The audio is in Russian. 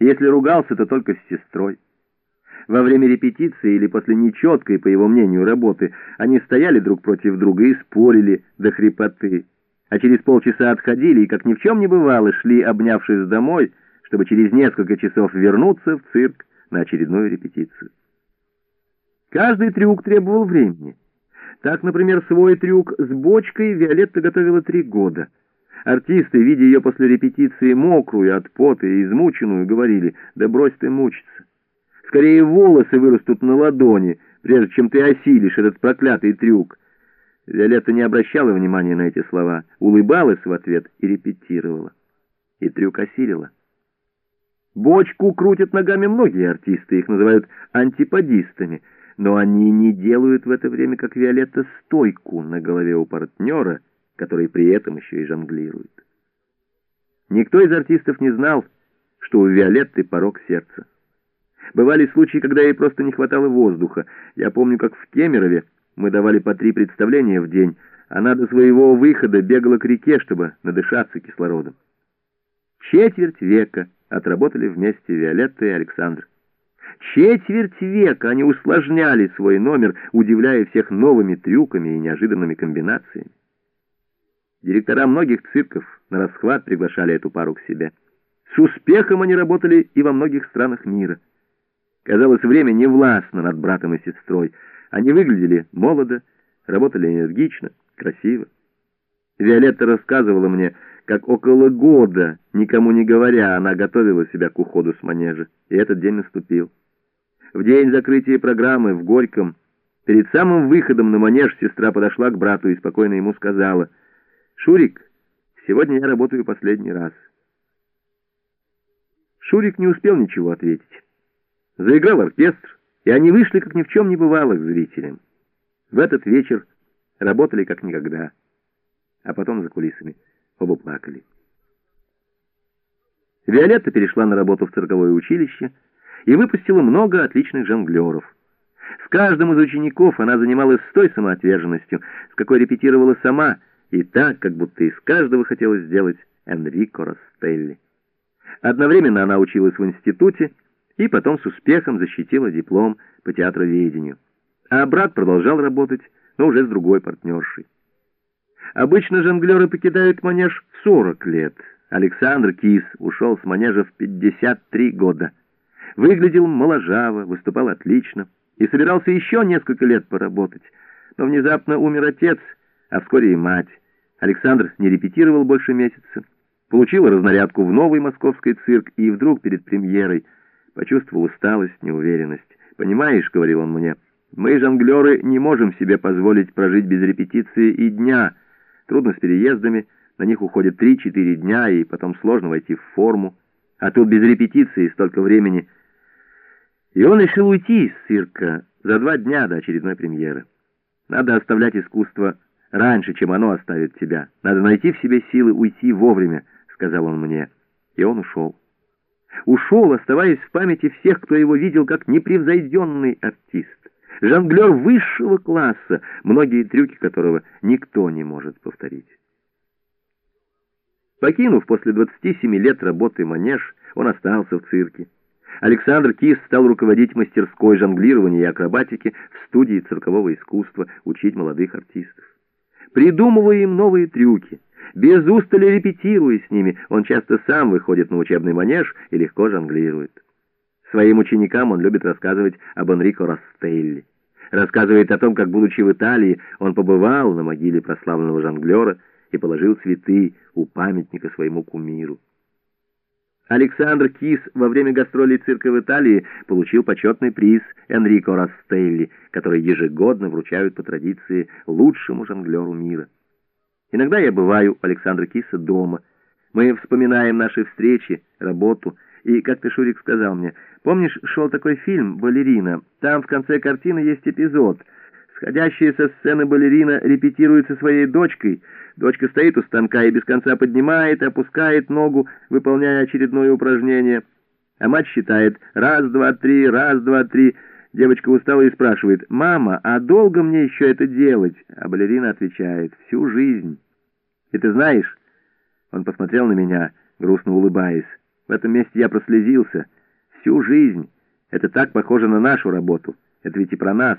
Если ругался, то только с сестрой. Во время репетиции или после нечеткой, по его мнению, работы они стояли друг против друга и спорили до хрипоты, а через полчаса отходили и, как ни в чем не бывало, шли, обнявшись домой, чтобы через несколько часов вернуться в цирк на очередную репетицию. Каждый трюк требовал времени. Так, например, свой трюк с бочкой Виолетта готовила три года. Артисты, видя ее после репетиции мокрую от пота и измученную, говорили, да брось ты мучиться. Скорее волосы вырастут на ладони, прежде чем ты осилишь этот проклятый трюк. Виолетта не обращала внимания на эти слова, улыбалась в ответ и репетировала. И трюк осилила. Бочку крутят ногами многие артисты, их называют антиподистами, но они не делают в это время, как Виолетта, стойку на голове у партнера, который при этом еще и жонглирует. Никто из артистов не знал, что у Виолетты порог сердца. Бывали случаи, когда ей просто не хватало воздуха. Я помню, как в Кемерове мы давали по три представления в день. Она до своего выхода бегала к реке, чтобы надышаться кислородом. Четверть века отработали вместе Виолетта и Александр. Четверть века они усложняли свой номер, удивляя всех новыми трюками и неожиданными комбинациями. Директора многих цирков на расхват приглашали эту пару к себе. С успехом они работали и во многих странах мира. Казалось, время не властно над братом и сестрой. Они выглядели молодо, работали энергично, красиво. Виолетта рассказывала мне, как около года, никому не говоря, она готовила себя к уходу с манежа, и этот день наступил. В день закрытия программы в Горьком, перед самым выходом на манеж, сестра подошла к брату и спокойно ему сказала, «Шурик, сегодня я работаю последний раз». Шурик не успел ничего ответить. Заиграл оркестр, и они вышли, как ни в чем не бывало, к зрителям. В этот вечер работали как никогда, а потом за кулисами оба плакали. Виолетта перешла на работу в цирковое училище и выпустила много отличных жонглеров. С каждым из учеников она занималась с той самоотверженностью, с какой репетировала сама, и так, как будто из каждого хотела сделать Энрико Ростелли. Одновременно она училась в институте, и потом с успехом защитила диплом по театроведению. А брат продолжал работать, но уже с другой партнершей. Обычно жонглеры покидают манеж в 40 лет. Александр Кис ушел с манежа в 53 года. Выглядел моложаво, выступал отлично и собирался еще несколько лет поработать. Но внезапно умер отец, а вскоре и мать. Александр не репетировал больше месяца. Получил разнарядку в новый московский цирк и вдруг перед премьерой – Почувствовал усталость, неуверенность. «Понимаешь, — говорил он мне, — мы, жонглеры, не можем себе позволить прожить без репетиции и дня. Трудно с переездами, на них уходит три-четыре дня, и потом сложно войти в форму. А тут без репетиции столько времени. И он решил уйти из цирка за два дня до очередной премьеры. Надо оставлять искусство раньше, чем оно оставит тебя. Надо найти в себе силы уйти вовремя, — сказал он мне. И он ушел ушел, оставаясь в памяти всех, кто его видел как непревзойденный артист, жонглер высшего класса, многие трюки которого никто не может повторить. Покинув после 27 лет работы манеж, он остался в цирке. Александр Кис стал руководить мастерской жонглирования и акробатики в студии циркового искусства, учить молодых артистов. Придумывая им новые трюки, без устали репетируя с ними, он часто сам выходит на учебный манеж и легко жонглирует. Своим ученикам он любит рассказывать об Энрико Ростелли. Рассказывает о том, как, будучи в Италии, он побывал на могиле прославленного жонглера и положил цветы у памятника своему кумиру. Александр Кис во время гастролей цирка в Италии получил почетный приз Энрико Ростелли, который ежегодно вручают по традиции лучшему жонглеру мира. Иногда я бываю у Александра Киса дома. Мы вспоминаем наши встречи, работу. И как-то Шурик сказал мне, помнишь, шел такой фильм «Балерина»? Там в конце картины есть эпизод. Сходящая со сцены балерина репетирует со своей дочкой. Дочка стоит у станка и без конца поднимает опускает ногу, выполняя очередное упражнение. А мать считает «раз, два, три, раз, два, три». Девочка устала и спрашивает, «Мама, а долго мне еще это делать?» А балерина отвечает, «Всю жизнь». И ты знаешь, он посмотрел на меня, грустно улыбаясь, В этом месте я прослезился. Всю жизнь. Это так похоже на нашу работу. Это ведь и про нас.